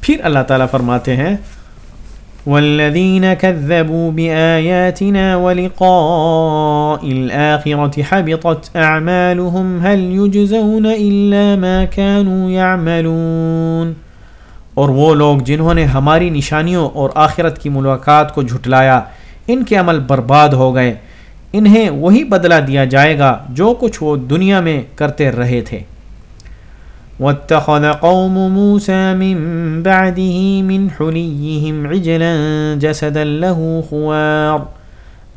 پھر اللہ تعالیٰ فرماتے ہیں، والذين كذبوا بآياتنا ولقاء الآخرة حبطت أعمالهم هل يجزون إلا ما كانوا يعملون۔ اور وہ لوگ جنہوں نے ہماری نشانیوں اور آخرت کی ملاقات کو جھٹلایا، ان کے عمل برباد ہو گئے۔ انہیں وہی بدلہ دیا جائے گا جو کچھ وہ دنیا میں کرتے رہے تھے۔ واتخذ قوم موسى من بعده من حليهم عجلا جسدا له خوار.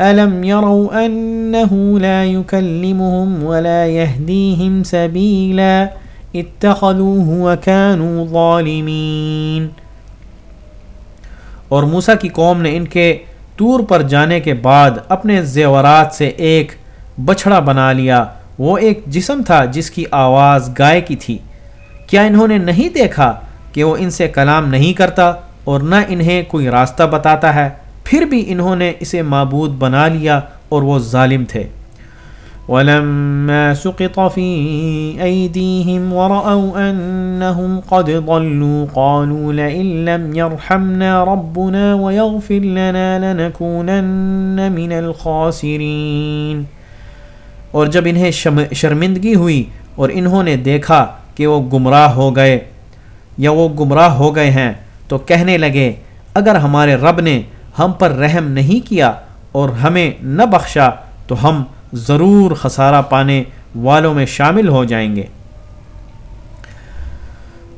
ألم يروا أنه لا يكلمهم ولا يهديهم سبيلا؟ اتخذوه وكانوا ظالمين. اور موسیٰ کی قوم نے ان کے تور پر جانے کے بعد اپنے زیورات سے ایک بچھڑا بنا لیا۔ وہ ایک جسم تھا جس کی آواز گائے کی تھی۔ کیا انہوں نے نہیں دیکھا کہ وہ ان سے کلام نہیں کرتا اور نہ انہیں کوئی راستہ بتاتا ہے؟ پھر بھی انہوں نے اسے معبود بنا لیا اور وہ ظالم تھے۔ ولما سقط في أيديهم ورأوا أنهم قد ضلوا قالوا لئن لم يرحمنا ربنا ويغفر لنا لنكونن من الخاسرين۔ اور جب انہیں شرمندگی ہوئی اور انہوں نے دیکھا کہ وہ گمراہ ہو گئے یا وہ گمراہ ہو گئے ہیں، تو کہنے لگے، اگر ہمارے رب نے ہم پر رحم نہیں کیا اور ہمیں نہ بخشا، تو ہم ضرور خسارہ پانے والوں میں شامل ہو جائیں گے۔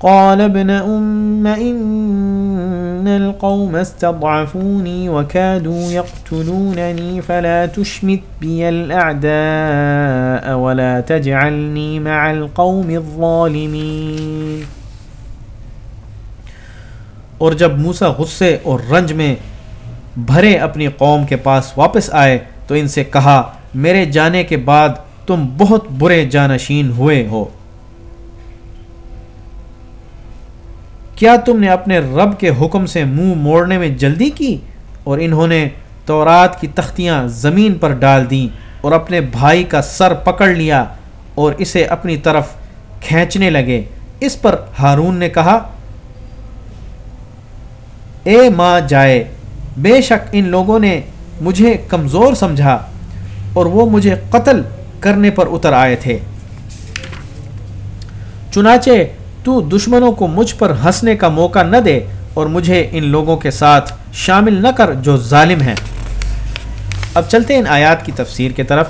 قال ابن أم إن القوم استضعفوني وكادوا يقتلونني فلا تشمت بي الأعداء ولا تجعلني مع القوم الظالمين۔ اور جب موسیٰ غصے اور رنج میں بھرے اپنی قوم کے پاس واپس آئے تو ان سے کہا، میرے جانے کے بعد تم بہت برے جانشین ہوئے ہو۔ کیا تم نے اپنے رب کے حکم سے منہ موڑنے میں جلدی کی اور انہوں نے تورات کی تختیاں زمین پر ڈال دیں اور اپنے بھائی کا سر پکڑ لیا اور اسے اپنی طرف کھینچنے لگے؟ اس پر ہارون نے کہا، اے ماں جائے، بے شک ان لوگوں نے مجھے کمزور سمجھا اور وہ مجھے قتل کرنے پر اتر آئے تھے۔ چنانچہ تو دشمنوں کو مجھ پر ہنسنے کا موقع نہ دے اور مجھے ان لوگوں کے ساتھ شامل نہ کر جو ظالم ہیں۔ اب چلتے ہیں ان آیات کی تفسیر کی طرف۔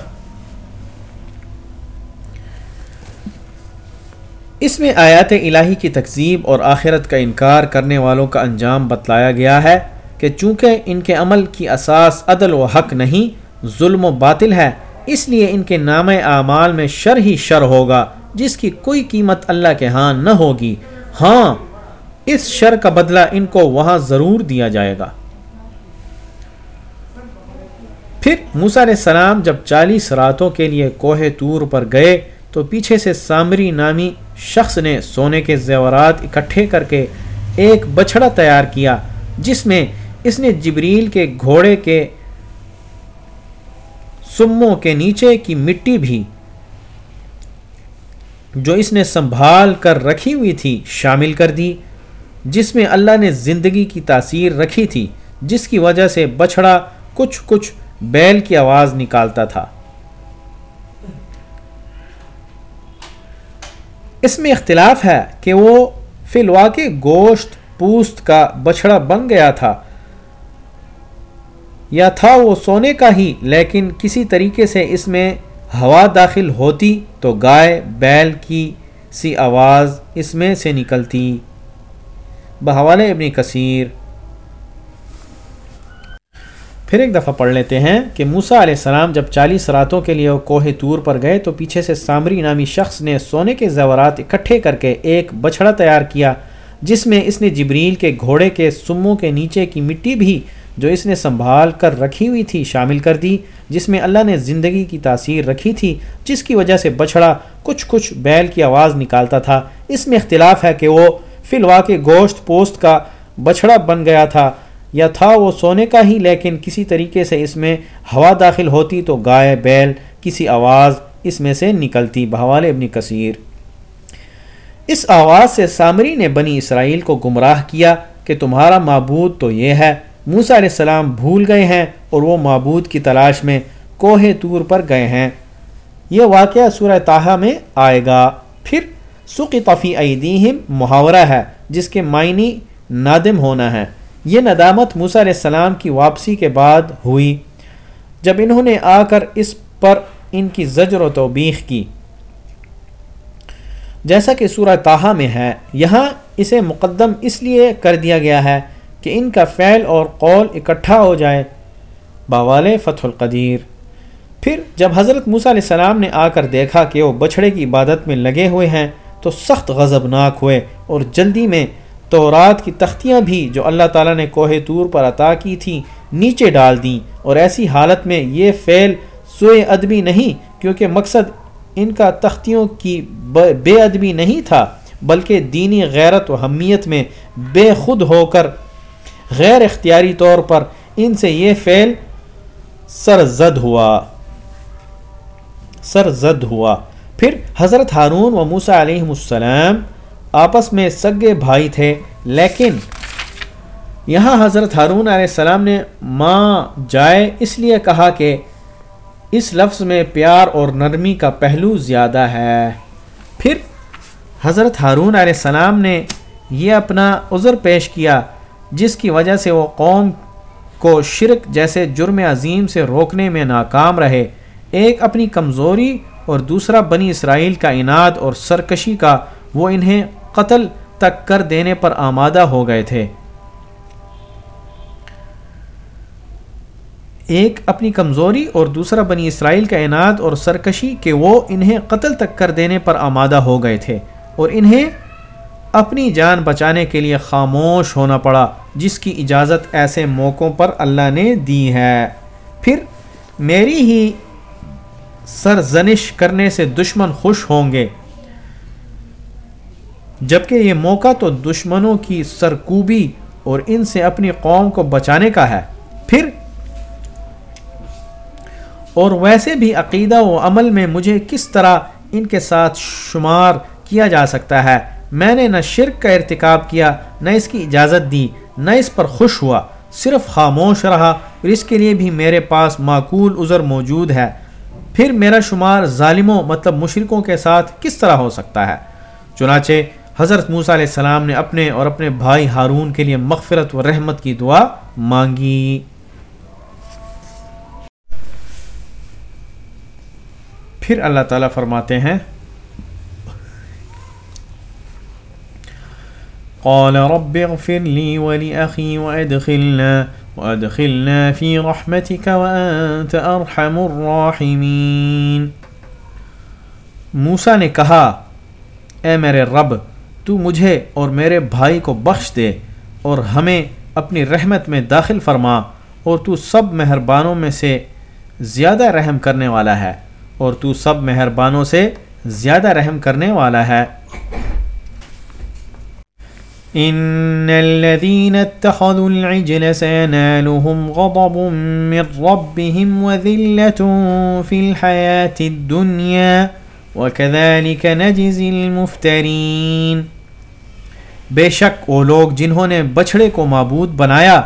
اس میں آیات الہی کی تقزیب اور آخرت کا انکار کرنے والوں کا انجام بتلایا گیا ہے کہ چونکہ ان کے عمل کی اساس عدل و حق نہیں، ظلم و باطل ہے، اس لیے ان کے نام اعمال میں شر ہی شر ہوگا۔ جس کی کوئی قیمت اللہ کے ہاں نہ ہوگی ہاں اس شر کا بدلہ ان کو وہاں ضرور دیا جائے گا۔ پھر موسا علیہ السلام جب چالیس راتوں کے لیے کوہ تور پر گئے، تو پیچھے سے سامری نامی شخص نے سونے کے زیورات اکٹھے کر کے ایک بچھڑا تیار کیا، جس میں اس نے جبریل کے گھوڑے کے سموں کے نیچے کی مٹی بھی جو اس نے سنبھال کر رکھی ہوئی تھی شامل کر دی، جس میں اللہ نے زندگی کی تاثیر رکھی تھی، جس کی وجہ سے بچھڑا کچھ کچھ بیل کی آواز نکالتا تھا۔ اس میں اختلاف ہے کہ وہ فی الواقع گوشت پوست کا بچھڑا بن گیا تھا، یا تھا وہ سونے کا ہی، لیکن کسی طریقے سے اس میں ہوا داخل ہوتی تو گائے بیل کی سی آواز اس میں سے نکلتی۔ بحوال ابن کثیر۔ پھر ایک دفعہ پڑھ لیتے ہیں کہ موسا علیہ السلام جب چالیس راتوں کے لیے وہ کوہ تور پر گئے تو پیچھے سے سامری نامی شخص نے سونے کے زیورات اکٹھے کر کے ایک بچھڑا تیار کیا، جس میں اس نے جبریل کے گھوڑے کے سموں کے نیچے کی مٹی بھی جو اس نے سنبھال کر رکھی ہوئی تھی شامل کر دی، جس میں اللہ نے زندگی کی تاثیر رکھی تھی، جس کی وجہ سے بچھڑا کچھ کچھ بیل کی آواز نکالتا تھا۔ اس میں اختلاف ہے کہ وہ فی الواقع گوشت پوست کا بچھڑا بن گیا تھا یا تھا وہ سونے کا ہی، لیکن کسی طریقے سے اس میں ہوا داخل ہوتی تو گائے، بیل، کسی آواز اس میں سے نکلتی۔ بحوال ابن کثیر۔ اس آواز سے سامری نے بنی اسرائیل کو گمراہ کیا کہ تمہارا معبود تو یہ ہے موسا علیہ السلام بھول گئے ہیں اور وہ معبود کی تلاش میں کوہ طور پر گئے ہیں۔ یہ واقعہ سورہ تاہا میں آئے گا۔ پھر سقی طفی محاورہ ہے، جس کے معنی نادم ہونا ہے۔ یہ ندامت موسیٰ علیہ السلام کی واپسی کے بعد ہوئی، جب انہوں نے آ کر اس پر ان کی زجر و توبیخ کی۔ جیسا کہ سورہ تاہا میں ہے، یہاں اسے مقدم اس لیے کر دیا گیا ہے کہ ان کا فعل اور قول اکٹھا ہو جائے۔ باوال فتح القدیر۔ پھر جب حضرت موسیٰ علیہ السلام نے آ کر دیکھا کہ وہ بچھڑے کی عبادت میں لگے ہوئے ہیں، تو سخت غضبناک ہوئے اور جلدی میں تورات کی تختیاں بھی جو اللہ تعالیٰ نے کوہ طور پر عطا کی تھیں نیچے ڈال دیں۔ اور ایسی حالت میں یہ فعل سوئے ادبی نہیں، کیونکہ مقصد ان کا تختیوں کی بے ادبی نہیں تھا، بلکہ دینی غیرت و حمیت میں بے خود ہو کر غیر اختیاری طور پر ان سے یہ فعل سرزد ہوا۔ سرزد ہوا۔ پھر حضرت ہارون و موسا علیہ السلام آپس میں سگے بھائی تھے، لیکن یہاں حضرت ہارون علیہ السلام نے ماں جائے اس لیے کہا کہ اس لفظ میں پیار اور نرمی کا پہلو زیادہ ہے۔ پھر حضرت ہارون علیہ السلام نے یہ اپنا عذر پیش کیا جس کی وجہ سے وہ قوم کو شرک جیسے جرم عظیم سے روکنے میں ناکام رہے۔ ایک اپنی کمزوری اور دوسرا بنی اسرائیل کا اناد اور سرکشی کا وہ انہیں قتل تک کر دینے پر آمادہ ہو گئے تھے۔ ایک اپنی کمزوری اور دوسرا بنی اسرائیل کا انعد اور سرکشی کہ وہ انہیں قتل تک کر دینے پر آمادہ ہو گئے تھے اور انہیں اپنی جان بچانے کے لیے خاموش ہونا پڑا، جس کی اجازت ایسے موقعوں پر اللہ نے دی ہے۔ پھر میری ہی سرزنش کرنے سے دشمن خوش ہوں گے۔ جبکہ یہ موقع تو دشمنوں کی سرکوبی اور ان سے اپنی قوم کو بچانے کا ہے۔ پھر اور ویسے بھی عقیدہ و عمل میں مجھے کس طرح ان کے ساتھ شمار کیا جا سکتا ہے؟ میں نے نہ شرک کا ارتکاب کیا، نہ اس کی اجازت دی، نہ اس پر خوش ہوا، صرف خاموش رہا اور اس کے لیے بھی میرے پاس معقول عذر موجود ہے۔ پھر میرا شمار ظالموں مطلب مشرقوں کے ساتھ کس طرح ہو سکتا ہے؟ چنانچہ حضرت موسیٰ علیہ السلام نے اپنے اور اپنے بھائی ہارون کے لیے مغفرت و رحمت کی دعا مانگی۔ پھر اللہ تعالیٰ فرماتے ہیں قال رب اغفر لي ولأخي وأدخلنا وأدخلنا في رحمتك وأنت أرحم الراحمين. موسیٰ نے کہا، اے میرے رب، تو مجھے اور میرے بھائی کو بخش دے اور ہمیں اپنی رحمت میں داخل فرما اور تو سب مہربانوں میں سے زیادہ رحم کرنے والا ہے اور تو سب مہربانوں سے زیادہ رحم کرنے والا ہے۔ ان الذين اتخذوا العجل سينالهم غضب من ربهم وذلة في الحياة الدنيا وكذلك نجزي المفترين۔ بے شک وہ لوگ جنہوں نے بچھڑے کو معبود بنایا،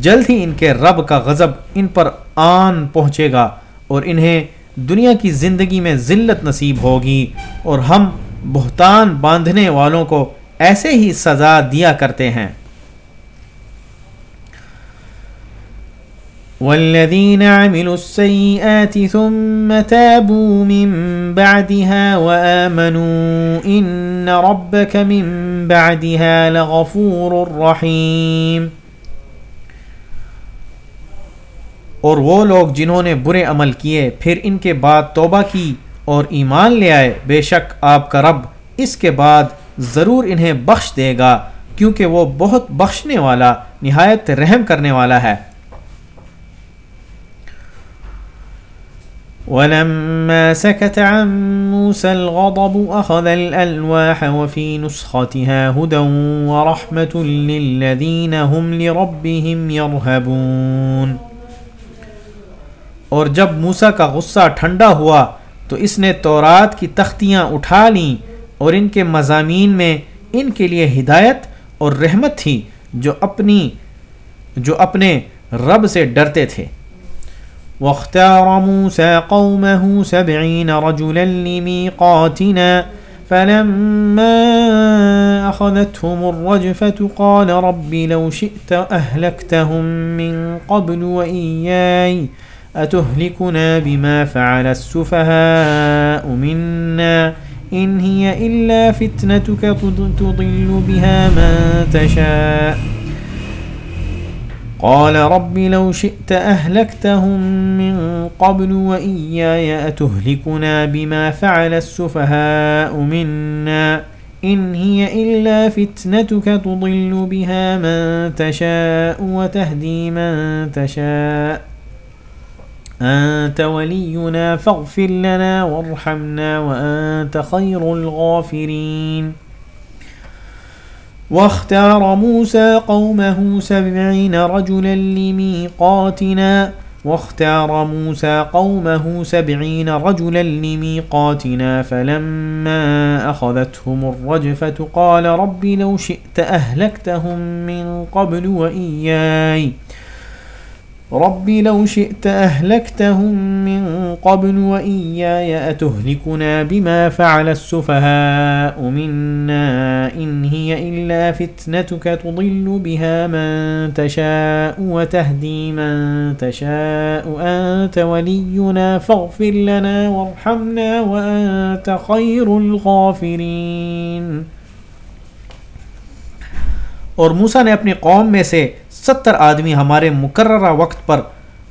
جلد ہی ان کے رب کا غضب ان پر آن پہنچے گا اور انہیں دنیا کی زندگی میں ذلت نصیب ہوگی اور ہم بہتان باندھنے والوں کو ایسے ہی سزا دیا کرتے ہیں۔ والذین عملوا السیئات ثم تابوا من بعدها وآمنوا ان ربك من بعدها لغفور رحیم اور وہ لوگ جنہوں نے برے عمل کیے، پھر ان کے بعد توبہ کی اور ایمان لے آئے، بے شک آپ کا رب اس کے بعد ضرور انہیں بخش دے گا، کیونکہ وہ بہت بخشنے والا، نہایت رحم کرنے والا ہے۔ وَلَمَّا سكت عَن مُوسَى الْغَضَبُ أَخَذَ الْأَلْوَاحَ وَفِي نُسْخَتِهَا هُدًا وَرَحْمَةٌ لِلَّذِينَ هُمْ لِرَبِّهِمْ يَرْهَبُونَ۔ اور جب موسیٰ کا غصہ ٹھنڈا ہوا، تو اس نے تورات کی تختیاں اٹھا لیں۔ اور ان کے مضامین میں ان کے لیے ہدایت اور رحمت تھی جو اپنی، جو اپنے رب سے ڈرتے تھے۔ واختار موسى قومه سبعين رجلا لميقاتنا، فلما أخذتهم الرجفة قال رب لو شئت أهلكتهم من قبل وإياي أتهلكنا بما فعل السفهاء منا؟ إن هي إلا فتنتك تضل بها من تشاء. قال رب لو شئت أهلكتهم من قبل وإياي أتهلكنا بما فعل السفهاء منا. إن هي إلا فتنتك تضل بها من تشاء وتهدي من تشاء. أنت ولينا فاغفر لنا وارحمنا وأنت خير الغافرين. واختار موسى قومه سبعين رجلا لميقاتنا. واختار موسى قومه سبعين رجلا لميقاتنا. فلما أخذتهم الرجفة قال رب لو شئت أهلكتهم من قبل وإياي. ربي لو شئت أهلكتهم من قبل وإياي أتهلكنا بما فعل السفهاء منا إن هي إلا فتنتك تضل بها من تشاء وتهدي من تشاء أنت ولينا فاغفر لنا وارحمنا وأنت خير الغافرين۔ اور موسیٰ نے اپنی قوم میں سے ستر آدمی ہمارے مقررہ وقت پر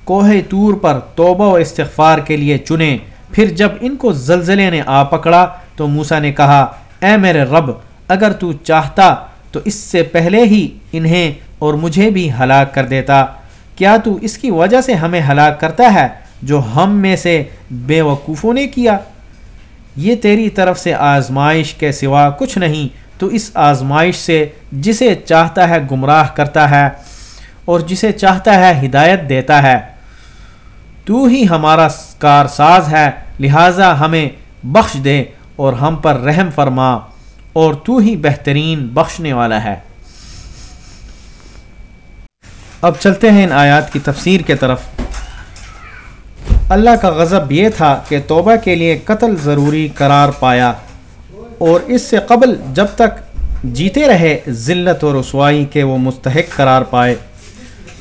کوہ طور پر توبہ و استغفار کے لیے چنے۔ پھر جب ان کو زلزلے نے آ پکڑا تو موسا نے کہا، اے میرے رب، اگر تو چاہتا تو اس سے پہلے ہی انہیں اور مجھے بھی ہلاک کر دیتا۔ کیا تو اس کی وجہ سے ہمیں ہلاک کرتا ہے جو ہم میں سے بے وقوفوں نے کیا؟ یہ تیری طرف سے آزمائش کے سوا کچھ نہیں، تو اس آزمائش سے جسے چاہتا ہے گمراہ کرتا ہے۔ اور جسے چاہتا ہے ہدایت دیتا ہے۔ تو ہی ہمارا کار ساز ہے، لہٰذا ہمیں بخش دے اور ہم پر رحم فرما، اور تو ہی بہترین بخشنے والا ہے۔ اب چلتے ہیں ان آیات کی تفسیر کے طرف۔ اللہ کا غضب یہ تھا کہ توبہ کے لیے قتل ضروری قرار پایا، اور اس سے قبل جب تک جیتے رہے ذلت اور رسوائی کے وہ مستحق قرار پائے۔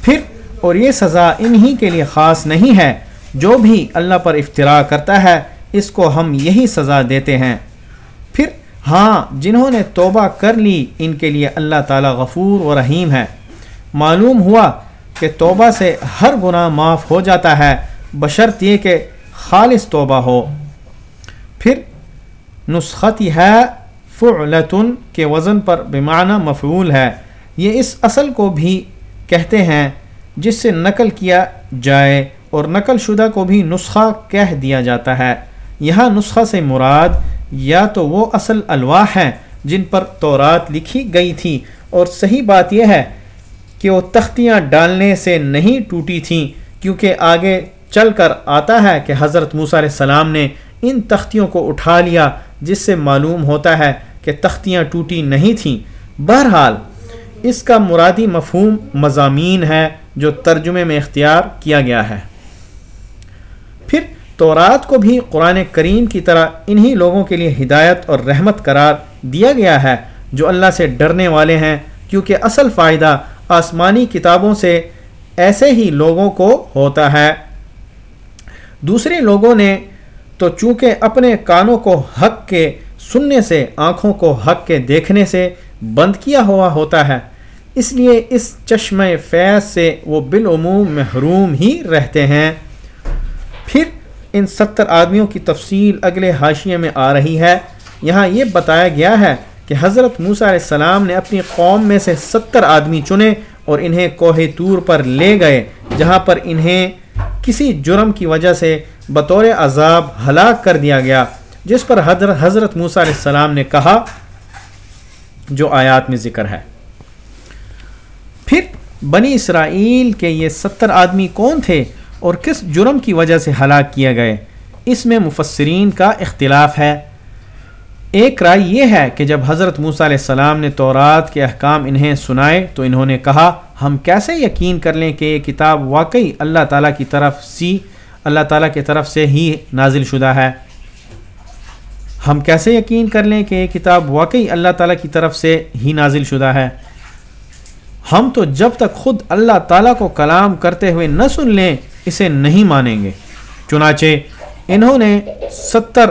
پھر اور یہ سزا انہی کے لیے خاص نہیں ہے، جو بھی اللہ پر افطرا کرتا ہے، اس کو ہم یہی سزا دیتے ہیں۔ پھر ہاں جنہوں نے توبہ کر لی، ان کے لیے اللہ تعالیٰ غفور و رحیم ہے۔ معلوم ہوا کہ توبہ سے ہر گناہ معاف ہو جاتا ہے، بشرط یہ کہ خالص توبہ ہو۔ پھر، نسخت ہے، فعلتن، کے وزن پر بیمانہ مفعول ہے۔ یہ اس اصل کو بھی کہتے ہیں، جس سے نقل کیا جائے اور نقل شدہ کو بھی نسخہ کہہ دیا جاتا ہے۔ یہاں نسخہ سے مراد یا تو وہ اصل الواح ہیں جن پر تورات لکھی گئی تھی اور صحیح بات یہ ہے کہ وہ تختیاں ڈالنے سے نہیں ٹوٹی تھیں، کیونکہ آگے چل کر آتا ہے کہ حضرت موسیٰ علیہ السلام نے ان تختیوں کو اٹھا لیا، جس سے معلوم ہوتا ہے کہ تختیاں ٹوٹی نہیں تھیں۔ بہرحال اس کا مرادی مفہوم مضامین ہے جو ترجمے میں اختیار کیا گیا ہے۔ پھر تورات کو بھی قرآن کریم کی طرح انہی لوگوں کے لیے ہدایت اور رحمت قرار دیا گیا ہے جو اللہ سے ڈرنے والے ہیں، کیونکہ اصل فائدہ آسمانی کتابوں سے ایسے ہی لوگوں کو ہوتا ہے۔ دوسرے لوگوں نے تو چونکہ اپنے کانوں کو حق کے سننے سے، آنکھوں کو حق کے دیکھنے سے بند کیا ہوا ہوتا ہے اس لیے اس چشمہ فیض سے وہ بالعموم محروم ہی رہتے ہیں۔ پھر ان ستر آدمیوں کی تفصیل اگلے حاشیے میں آ رہی ہے۔ یہاں یہ بتایا گیا ہے کہ حضرت موسیٰ علیہ السلام نے اپنی قوم میں سے ستر آدمی چنے اور انہیں کوہ طور پر لے گئے، جہاں پر انہیں کسی جرم کی وجہ سے بطور عذاب ہلاک کر دیا گیا، جس پر حضرت حضرت موسیٰ علیہ السلام نے کہا، جو آیات میں ذکر ہے۔ پھر بنی اسرائیل کے یہ ستر آدمی کون تھے اور کس جرم کی وجہ سے ہلاک کیے گئے؟ اس میں مفسرین کا اختلاف ہے۔ ایک رائے یہ ہے کہ جب حضرت موسیٰ علیہ السلام نے تورات کے احکام انہیں سنائے تو انہوں نے کہا، ہم کیسے یقین کر لیں کہ یہ کتاب واقعی اللہ تعالیٰ کی طرف سی، اللہ تعالیٰ کی طرف سے ہی نازل شدہ ہے۔ ہم کیسے یقین کر لیں کہ یہ کتاب واقعی اللہ تعالیٰ کی طرف سے ہی نازل شدہ ہے؟ ہم تو جب تک خود اللہ تعالیٰ کو کلام کرتے ہوئے نہ سن لیں، اسے نہیں مانیں گے۔ چنانچہ انہوں نے ستر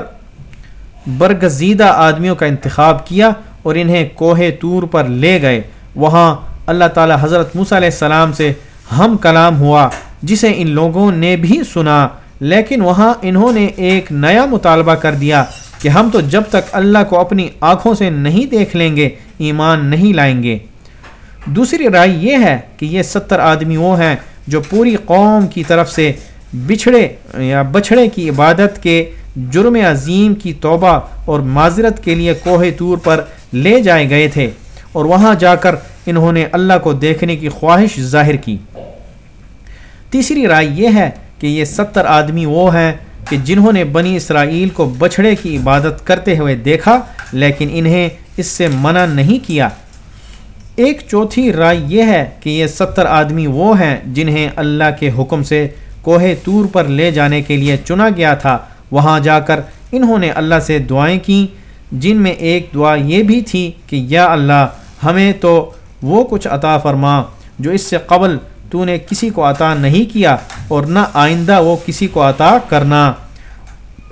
برگزیدہ آدمیوں کا انتخاب کیا اور انہیں کوہ تور پر لے گئے۔ وہاں اللہ تعالیٰ حضرت موسیٰ علیہ السلام سے ہم کلام ہوا، جسے ان لوگوں نے بھی سنا۔ لیکن وہاں انہوں نے ایک نیا مطالبہ کر دیا کہ ہم تو جب تک اللہ کو اپنی آنکھوں سے نہیں دیکھ لیں گے، ایمان نہیں لائیں گے۔ دوسری رائے یہ ہے کہ یہ ستر آدمی وہ ہیں جو پوری قوم کی طرف سے بچھڑے یا بچھڑے کی عبادت کے جرم عظیم کی توبہ اور معذرت کے لیے کوہ طور پر لے جائے گئے تھے اور وہاں جا کر انہوں نے اللہ کو دیکھنے کی خواہش ظاہر کی۔ تیسری رائے یہ ہے کہ یہ ستر آدمی وہ ہیں کہ جنہوں نے بنی اسرائیل کو بچھڑے کی عبادت کرتے ہوئے دیکھا لیکن انہیں اس سے منع نہیں کیا۔ ایک چوتھی رائے یہ ہے کہ یہ ستر آدمی وہ ہیں جنہیں اللہ کے حکم سے کوہ طور پر لے جانے کے لیے چنا گیا تھا۔ وہاں جا کر انہوں نے اللہ سے دعائیں کیں، جن میں ایک دعا یہ بھی تھی کہ یا اللہ، ہمیں تو وہ کچھ عطا فرما جو اس سے قبل تو نے کسی کو عطا نہیں کیا اور نہ آئندہ وہ کسی کو عطا کرنا۔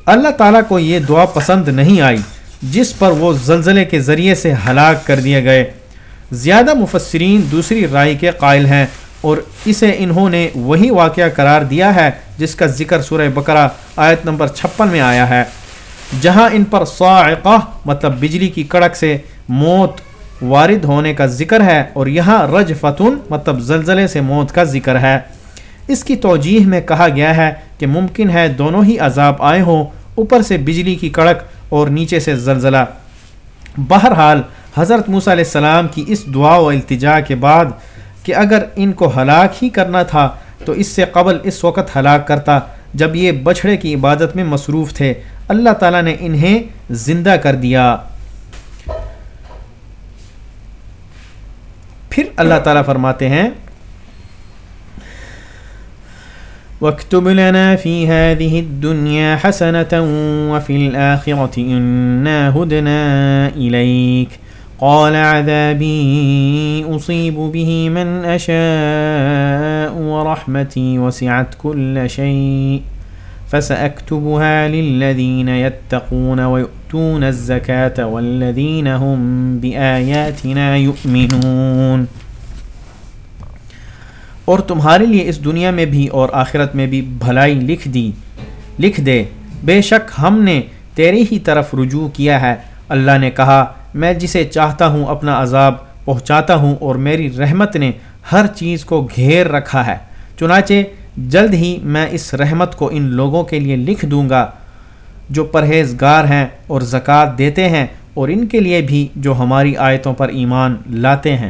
اللہ تعالیٰ کو یہ دعا پسند نہیں آئی، جس پر وہ زلزلے کے ذریعے سے ہلاک کر دیے گئے۔ زیادہ مفسرین دوسری رائے کے قائل ہیں اور اسے انہوں نے وہی واقعہ قرار دیا ہے جس کا ذکر سورہ بقرہ آیت نمبر چھپن میں آیا ہے۔ جہاں ان پر صاعقہ مطلب بجلی کی کڑک سے موت وارد ہونے کا ذکر ہے اور یہاں رج فتن مطلب زلزلے سے موت کا ذکر ہے۔ اس کی توجیح میں کہا گیا ہے کہ ممکن ہے دونوں ہی عذاب آئے ہوں، اوپر سے بجلی کی کڑک اور نیچے سے زلزلہ۔ بہرحال حضرت موسیٰ علیہ السلام کی اس دعا و التجا کے بعد کہ اگر ان کو ہلاک ہی کرنا تھا تو اس سے قبل اس وقت ہلاک کرتا جب یہ بچھڑے کی عبادت میں مصروف تھے۔ اللہ تعالیٰ نے انہیں زندہ کر دیا۔ پھر اللہ تعالیٰ فرماتے ہیں، واكتب لنا في هذه الدنيا حسنة وفي الآخرة إنا هدنا إليك۔ قال عذابي أصيب به من أشاء ورحمتي وسعت كل شيء فسأكتبها للذين يتقون ويؤتون الزكاة والذين هم بآياتنا يؤمنون اور تمہارے لیے اس دنیا میں بھی اور آخرت میں بھی بھلائی لکھ دی، لکھ دے۔ بے شک ہم نے تیری ہی طرف رجوع کیا ہے۔ اللہ نے کہا میں جسے چاہتا ہوں اپنا عذاب پہنچاتا ہوں اور میری رحمت نے ہر چیز کو گھیر رکھا ہے، چنانچہ جلد ہی میں اس رحمت کو ان لوگوں کے لیے لکھ دوں گا جو پرہیزگار ہیں اور زکوٰۃ دیتے ہیں اور ان کے لیے بھی جو ہماری آیتوں پر ایمان لاتے ہیں۔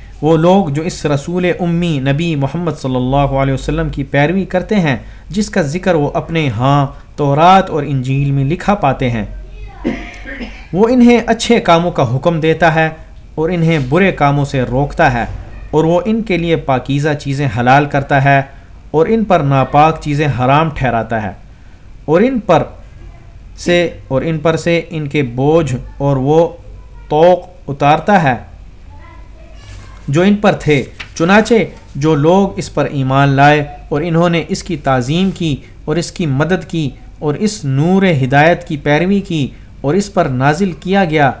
وہ لوگ جو اس رسول امی نبی محمد صلی اللہ علیہ وسلم کی پیروی کرتے ہیں، جس کا ذکر وہ اپنے ہاں تورات اور انجیل میں لکھا پاتے ہیں۔ وہ انہیں اچھے کاموں کا حکم دیتا ہے اور انہیں برے کاموں سے روکتا ہے، اور وہ ان کے لیے پاکیزہ چیزیں حلال کرتا ہے اور ان پر ناپاک چیزیں حرام ٹھہراتا ہے۔ اور ان پر سے، اور ان پر سے ان کے بوجھ اور وہ توق اتارتا ہے۔ جو ان پر تھے، چنانچہ جو لوگ اس پر ایمان لائے اور انہوں نے اس کی تعظیم کی اور اس کی مدد کی اور اس نور ہدایت کی پیروی کی اور اس پر نازل کیا گیا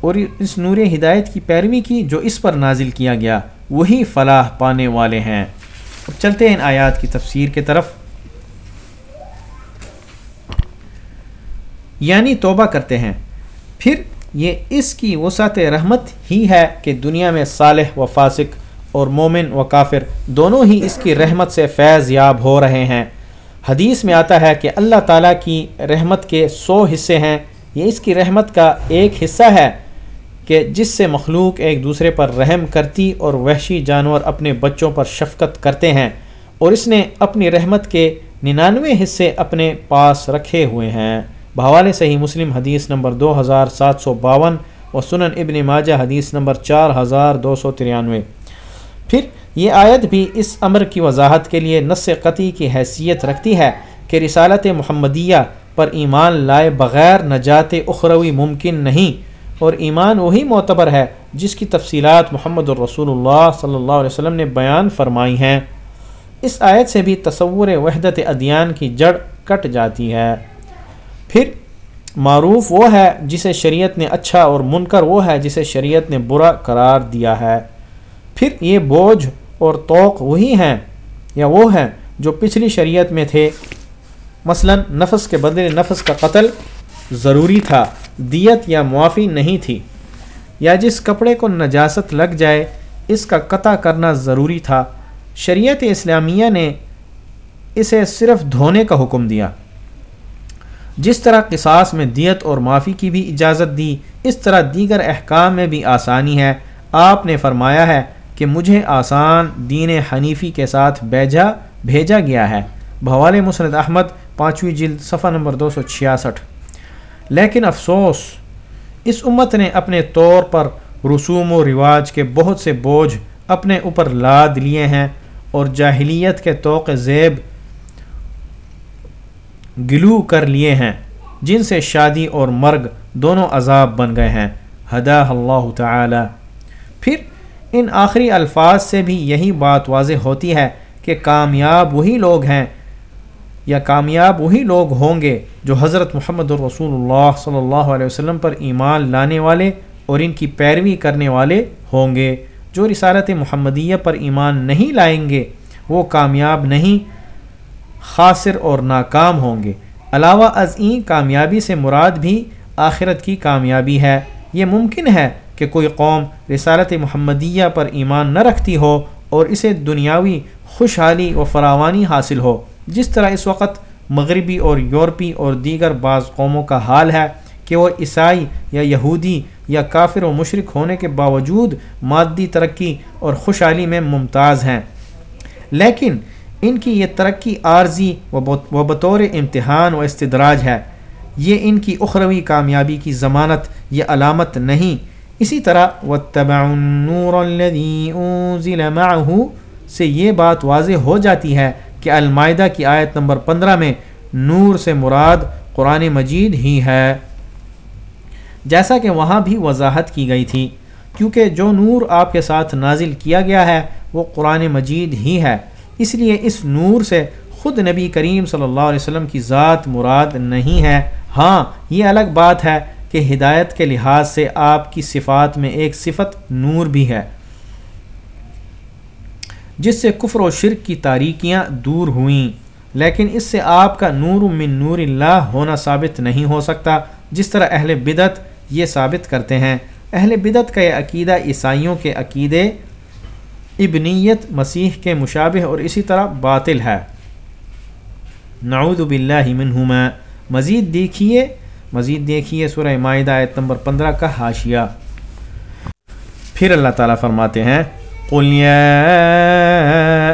اور اس نور ہدایت کی پیروی کی جو اس پر نازل کیا گیا، وہی فلاح پانے والے ہیں۔ اب چلتے ہیں ان آیات کی تفسیر کے طرف۔ یعنی توبہ کرتے ہیں۔ پھر یہ اس کی وسعت رحمت ہی ہے کہ دنیا میں صالح و فاسق اور مومن و کافر دونوں ہی اس کی رحمت سے فیض یاب ہو رہے ہیں۔ حدیث میں آتا ہے کہ اللہ تعالیٰ کی رحمت کے سو حصے ہیں۔ یہ اس کی رحمت کا ایک حصہ ہے کہ جس سے مخلوق ایک دوسرے پر رحم کرتی اور وحشی جانور اپنے بچوں پر شفقت کرتے ہیں اور اس نے اپنی رحمت کے ننانوے حصے اپنے پاس رکھے ہوئے ہیں۔ بحوالے صحیح مسلم حدیث نمبر دو ہزار سات سو باون و سنن ابن ماجہ حدیث نمبر چار ہزار دو سو ترانوے۔ پھر یہ آیت بھی اس امر کی وضاحت کے لیے نس قطعی کی حیثیت رکھتی ہے کہ رسالت محمدیہ پر ایمان لائے بغیر نجات اخروی ممکن نہیں اور ایمان وہی معتبر ہے جس کی تفصیلات محمد الرسول اللہ صلی اللہ علیہ وسلم نے بیان فرمائی ہیں۔ اس آیت سے بھی تصور وحدت ادیان کی جڑ کٹ جاتی ہے۔ پھر معروف وہ ہے جسے شریعت نے اچھا اور منکر وہ ہے جسے شریعت نے برا قرار دیا ہے۔ پھر یہ بوجھ اور توق وہی ہیں یا وہ ہیں جو پچھلی شریعت میں تھے۔ مثلا نفس کے بدلے نفس کا قتل ضروری تھا، دیت یا معافی نہیں تھی۔ یا جس کپڑے کو نجاست لگ جائے، اس کا قطع کرنا ضروری تھا۔ شریعت اسلامیہ نے اسے صرف دھونے کا حکم دیا۔ جس طرح قصاص میں دیت اور معافی کی بھی اجازت دی، اس طرح دیگر احکام میں بھی آسانی ہے۔ آپ نے فرمایا ہے کہ مجھے آسان دین حنیفی کے ساتھ بیجا بھیجا گیا ہے۔ بھوال مسرد احمد، پانچویں جلد، صفحہ نمبر دو سو چھیاسٹھ۔ لیکن افسوس، اس امت نے اپنے طور پر رسوم و رواج کے بہت سے بوجھ اپنے اوپر لاد لیے ہیں اور جاہلیت کے توق زیب گلو کر لیے ہیں، جن سے شادی اور مرگ دونوں عذاب بن گئے ہیں۔ ہدا اللہ تعالی۔ پھر ان آخری الفاظ سے بھی یہی بات واضح ہوتی ہے کہ کامیاب وہی لوگ ہیں یا کامیاب وہی لوگ ہوں گے جو حضرت محمد الرسول اللہ صلی اللہ علیہ وسلم پر ایمان لانے والے اور ان کی پیروی کرنے والے ہوں گے۔ جو رسالت محمدیہ پر ایمان نہیں لائیں گے، وہ کامیاب نہیں خاصر اور ناکام ہوں گے۔ علاوہ ازیں کامیابی سے مراد بھی آخرت کی کامیابی ہے۔ یہ ممکن ہے کہ کوئی قوم رسالت محمدیہ پر ایمان نہ رکھتی ہو اور اسے دنیاوی خوشحالی و فراوانی حاصل ہو۔ جس طرح اس وقت مغربی اور یورپی اور دیگر بعض قوموں کا حال ہے کہ وہ عیسائی یا یہودی یا کافر و مشرق ہونے کے باوجود مادی ترقی اور خوشحالی میں ممتاز ہیں۔ لیکن ان کی یہ ترقی عارضی و بطور امتحان و استدراج ہے۔ یہ ان کی اخروی کامیابی کی ضمانت، یہ علامت نہیں۔ اسی طرح و سے یہ بات واضح ہو جاتی ہے کہ المائدہ کی آیت نمبر پندرہ میں نور سے مراد قرآن مجید ہی ہے۔ جیسا کہ وہاں بھی وضاحت کی گئی تھی، کیونکہ جو نور آپ کے ساتھ نازل کیا گیا ہے، وہ قرآن مجید ہی ہے۔ اس لیے اس نور سے خود نبی کریم صلی اللہ علیہ وسلم کی ذات مراد نہیں ہے۔ ہاں یہ الگ بات ہے کہ ہدایت کے لحاظ سے آپ کی صفات میں ایک صفت نور بھی ہے، جس سے کفر و شرک کی تاریکیاں دور ہوئیں۔ لیکن اس سے آپ کا نور من نور اللہ ہونا ثابت نہیں ہو سکتا۔ جس طرح اہل بدت یہ ثابت کرتے ہیں، اہل بدت کا یہ عقیدہ عیسائیوں کے عقیدے ابنیت مسیح کے مشابہ اور اسی طرح باطل ہے۔ نعوذ باللہ منہما۔ مزید دیکھیے مزید دیکھیے سورہ معاہدہ آیت نمبر پندرہ کا حاشیہ۔ پھر اللہ تعالیٰ فرماتے ہیں، قل يا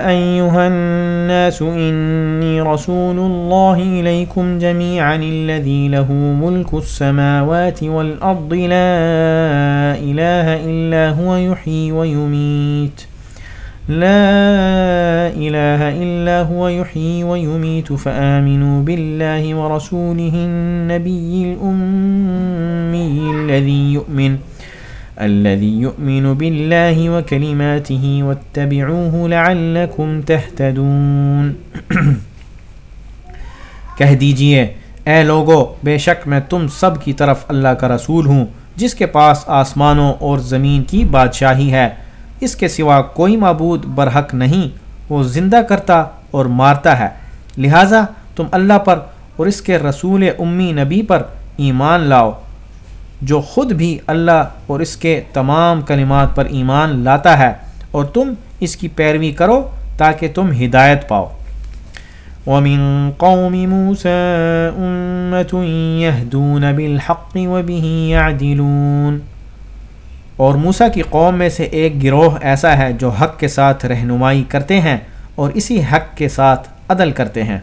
أيها الناس إني رسول الله إليكم جميعا الذي له ملك السماوات والأرض لا إله إلا هو يحيي ويميت لا إله إلا هو يحيي ويميت فآمنوا بالله ورسوله النبي الأمي الذي يؤمن الذي يؤمن بالله وكلماته واتبعوه لعلكم تهتدون. کہہ دیجیے، اے لوگو، بے شک میں تم سب کی طرف اللہ کا رسول ہوں، جس کے پاس آسمانوں اور زمین کی بادشاہی ہے۔ اس کے سوا کوئی معبود برحق نہیں، وہ زندہ کرتا اور مارتا ہے۔ لہٰذا تم اللہ پر اور اس کے رسول امی نبی پر ایمان لاؤ۔ جو خود بھی اللہ اور اس کے تمام کلمات پر ایمان لاتا ہے اور تم اس کی پیروی کرو تاکہ تم ہدایت پاؤ۔ ومن قوم موسى أمة يهدون بالحق وبه يعدلون۔ اور موسیٰ کی قوم میں سے ایک گروہ ایسا ہے جو حق کے ساتھ رہنمائی کرتے ہیں اور اسی حق کے ساتھ عدل کرتے ہیں۔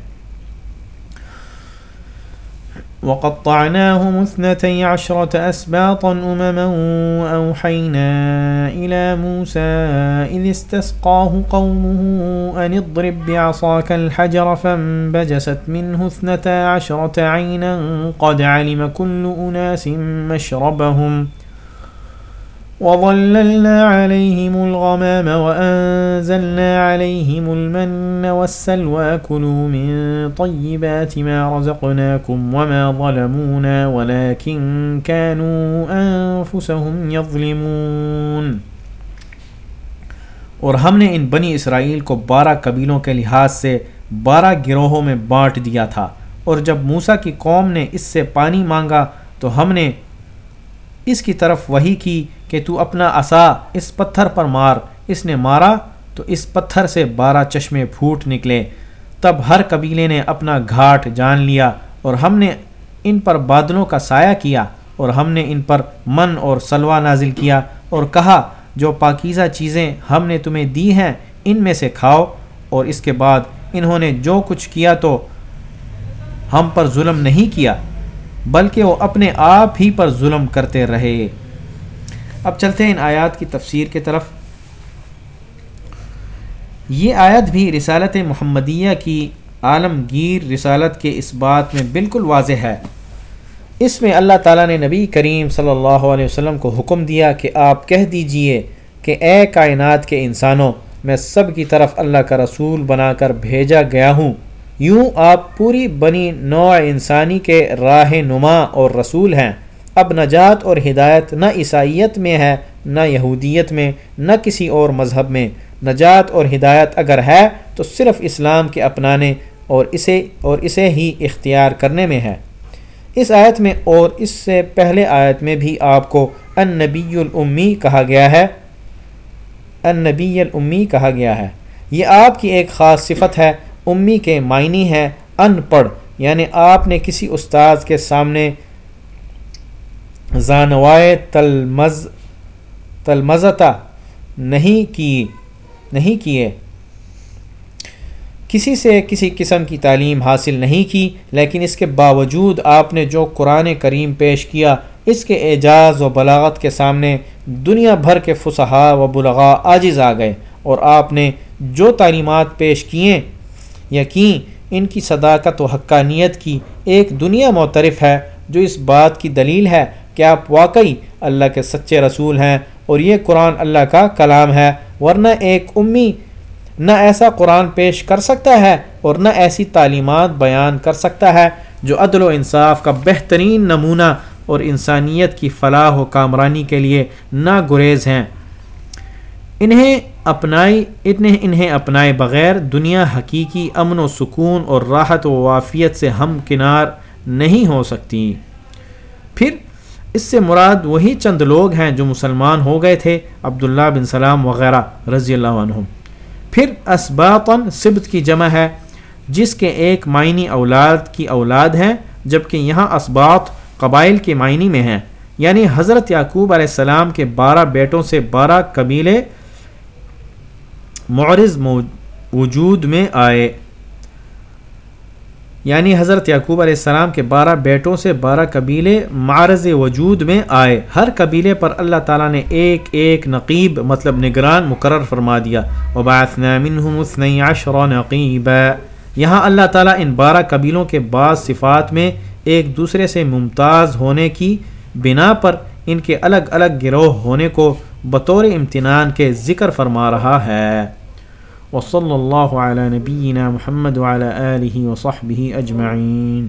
وقطعناهم اثنتي عشرة أسباطا أمما وأوحينا إلى موسى إذ استسقاه قومه أن اضرب بعصاك الحجر فانبجست منه اثنتا عشرة عينا قد علم كل أناس مشربهم ۖ وظللنا عليهم الغمام وأنزلنا عليهم المن والسلوى كلوا من طيبات ما رزقناكم وما ظلمونا ولكن كانوا أنفسهم يظلمون۔ اور ہم نے ان بنی اسرائیل کو بارہ قبیلوں کے لحاظ سے بارہ گروہوں میں بانٹ دیا تھا۔ اور جب موسیٰ کی قوم نے اس سے پانی مانگا تو ہم نے اس کی طرف وہی کی کہ تو اپنا عصا اس پتھر پر مار، اس نے مارا تو اس پتھر سے بارہ چشمے پھوٹ نکلے۔ تب ہر قبیلے نے اپنا گھاٹ جان لیا اور ہم نے ان پر بادلوں کا سایہ کیا اور ہم نے ان پر من اور سلوا نازل کیا اور کہا، جو پاکیزہ چیزیں ہم نے تمہیں دی ہیں، ان میں سے کھاؤ۔ اور اس کے بعد انہوں نے جو کچھ کیا تو ہم پر ظلم نہیں کیا، بلکہ وہ اپنے آپ ہی پر ظلم کرتے رہے۔ اب چلتے ہیں ان آیات کی تفسیر کی طرف۔ یہ آیت بھی رسالت محمدیہ کی عالمگیر رسالت کے اس بات میں بالکل واضح ہے۔ اس میں اللہ تعالیٰ نے نبی کریم صلی اللہ علیہ وسلم کو حکم دیا کہ آپ کہہ دیجیے کہ اے کائنات کے انسانوں، میں سب کی طرف اللہ کا رسول بنا کر بھیجا گیا ہوں۔ یوں آپ پوری بنی نوع انسانی کے راہ نما اور رسول ہیں۔ اب نجات اور ہدایت نہ عیسائیت میں ہے، نہ یہودیت میں، نہ کسی اور مذہب میں۔ نجات اور ہدایت اگر ہے، تو صرف اسلام کے اپنانے اور اسے اور اسے ہی اختیار کرنے میں ہے۔ اس آیت میں اور اس سے پہلے آیت میں بھی آپ کو ان نبی الامی کہا گیا ہے۔ ان نبی الامی کہا گیا ہے۔ یہ آپ کی ایک خاص صفت ہے۔ امی کے معنی ہے ان پڑھ یعنی آپ نے کسی استاد کے سامنے زانوائے تلمز تلمزتا نہیں کی، نہیں کیے۔ کسی سے کسی قسم کی تعلیم حاصل نہیں کی، لیکن اس کے باوجود آپ نے جو قرآن کریم پیش کیا، اس کے اعجاز و بلاغت کے سامنے دنیا بھر کے فصحا و بلغا عاجز آ گئے اور آپ نے جو تعلیمات پیش کیے، یقین ان کی صداقت و حقانیت کی ایک دنیا معترف ہے جو اس بات کی دلیل ہے۔ کہ آپ واقعی اللہ کے سچے رسول ہیں اور یہ قرآن اللہ کا کلام ہے، ورنہ ایک امی نہ ایسا قرآن پیش کر سکتا ہے اور نہ ایسی تعلیمات بیان کر سکتا ہے جو عدل و انصاف کا بہترین نمونہ اور انسانیت کی فلاح و کامرانی کے لیے نا گریز ہیں۔ انہیں اپنائی، انہیں انہیں اپنائے بغیر دنیا حقیقی امن و سکون اور راحت و وافیت سے ہم کنار نہیں ہو سکتی۔ پھر اس سے مراد وہی چند لوگ ہیں جو مسلمان ہو گئے تھے، عبداللہ بن سلام وغیرہ رضی اللہ عنہم۔ پھر اسباطن سبت کی جمع ہے، جس کے ایک معنی اولاد کی اولاد ہیں، جبکہ یہاں اسباط قبائل کے معنی میں ہیں۔ یعنی حضرت یعقوب علیہ السلام کے بارہ بیٹوں سے بارہ قبیلے معرض وجود میں آئے۔ یعنی حضرت یعقوب علیہ السلام کے بارہ بیٹوں سے بارہ قبیلے معرض وجود میں آئے۔ ہر قبیلے پر اللہ تعالیٰ نے ایک ایک نقیب مطلب نگران مقرر فرما دیا۔ عشر نقیب یہاں اللہ تعالیٰ ان بارہ قبیلوں کے بعض صفات میں ایک دوسرے سے ممتاز ہونے کی بنا پر ان کے الگ الگ گروہ ہونے کو بطور امتنان کے ذکر فرما رہا ہے۔ وصلی اللہ علیہ نبینا محمد وعلى آلہ وصحبہ اجمعین